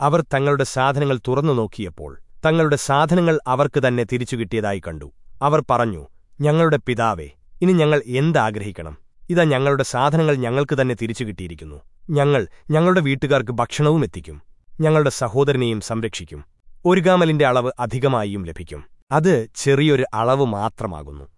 അവർ തങ്ങളുടെ സാധനങ്ങൾ തുറന്നു നോക്കിയപ്പോൾ തങ്ങളുടെ സാധനങ്ങൾ അവർക്ക് തന്നെ തിരിച്ചു കിട്ടിയതായി കണ്ടു. അവർ പറഞ്ഞു ഞങ്ങളുടെ പിതാവേ ഇനി ഞങ്ങൾ എന്താഗ്രഹിക്കണം? ഇതാ ഞങ്ങളുടെ സാധനങ്ങൾ ഞങ്ങൾക്ക് തന്നെ തിരിച്ചു കിട്ടിയിരിക്കുന്നു. ഞങ്ങൾ ഞങ്ങളുടെ വീട്ടുകാർക്ക് ഭക്ഷണവും എത്തിക്കും. ഞങ്ങളുടെ സഹോദരനെയും സംരക്ഷിക്കും. ഒരു ഗാമലിന്റെ അളവ് അധികമായും ലഭിക്കും. അത് ചെറിയൊരു അളവ് മാത്രമാകുന്നു.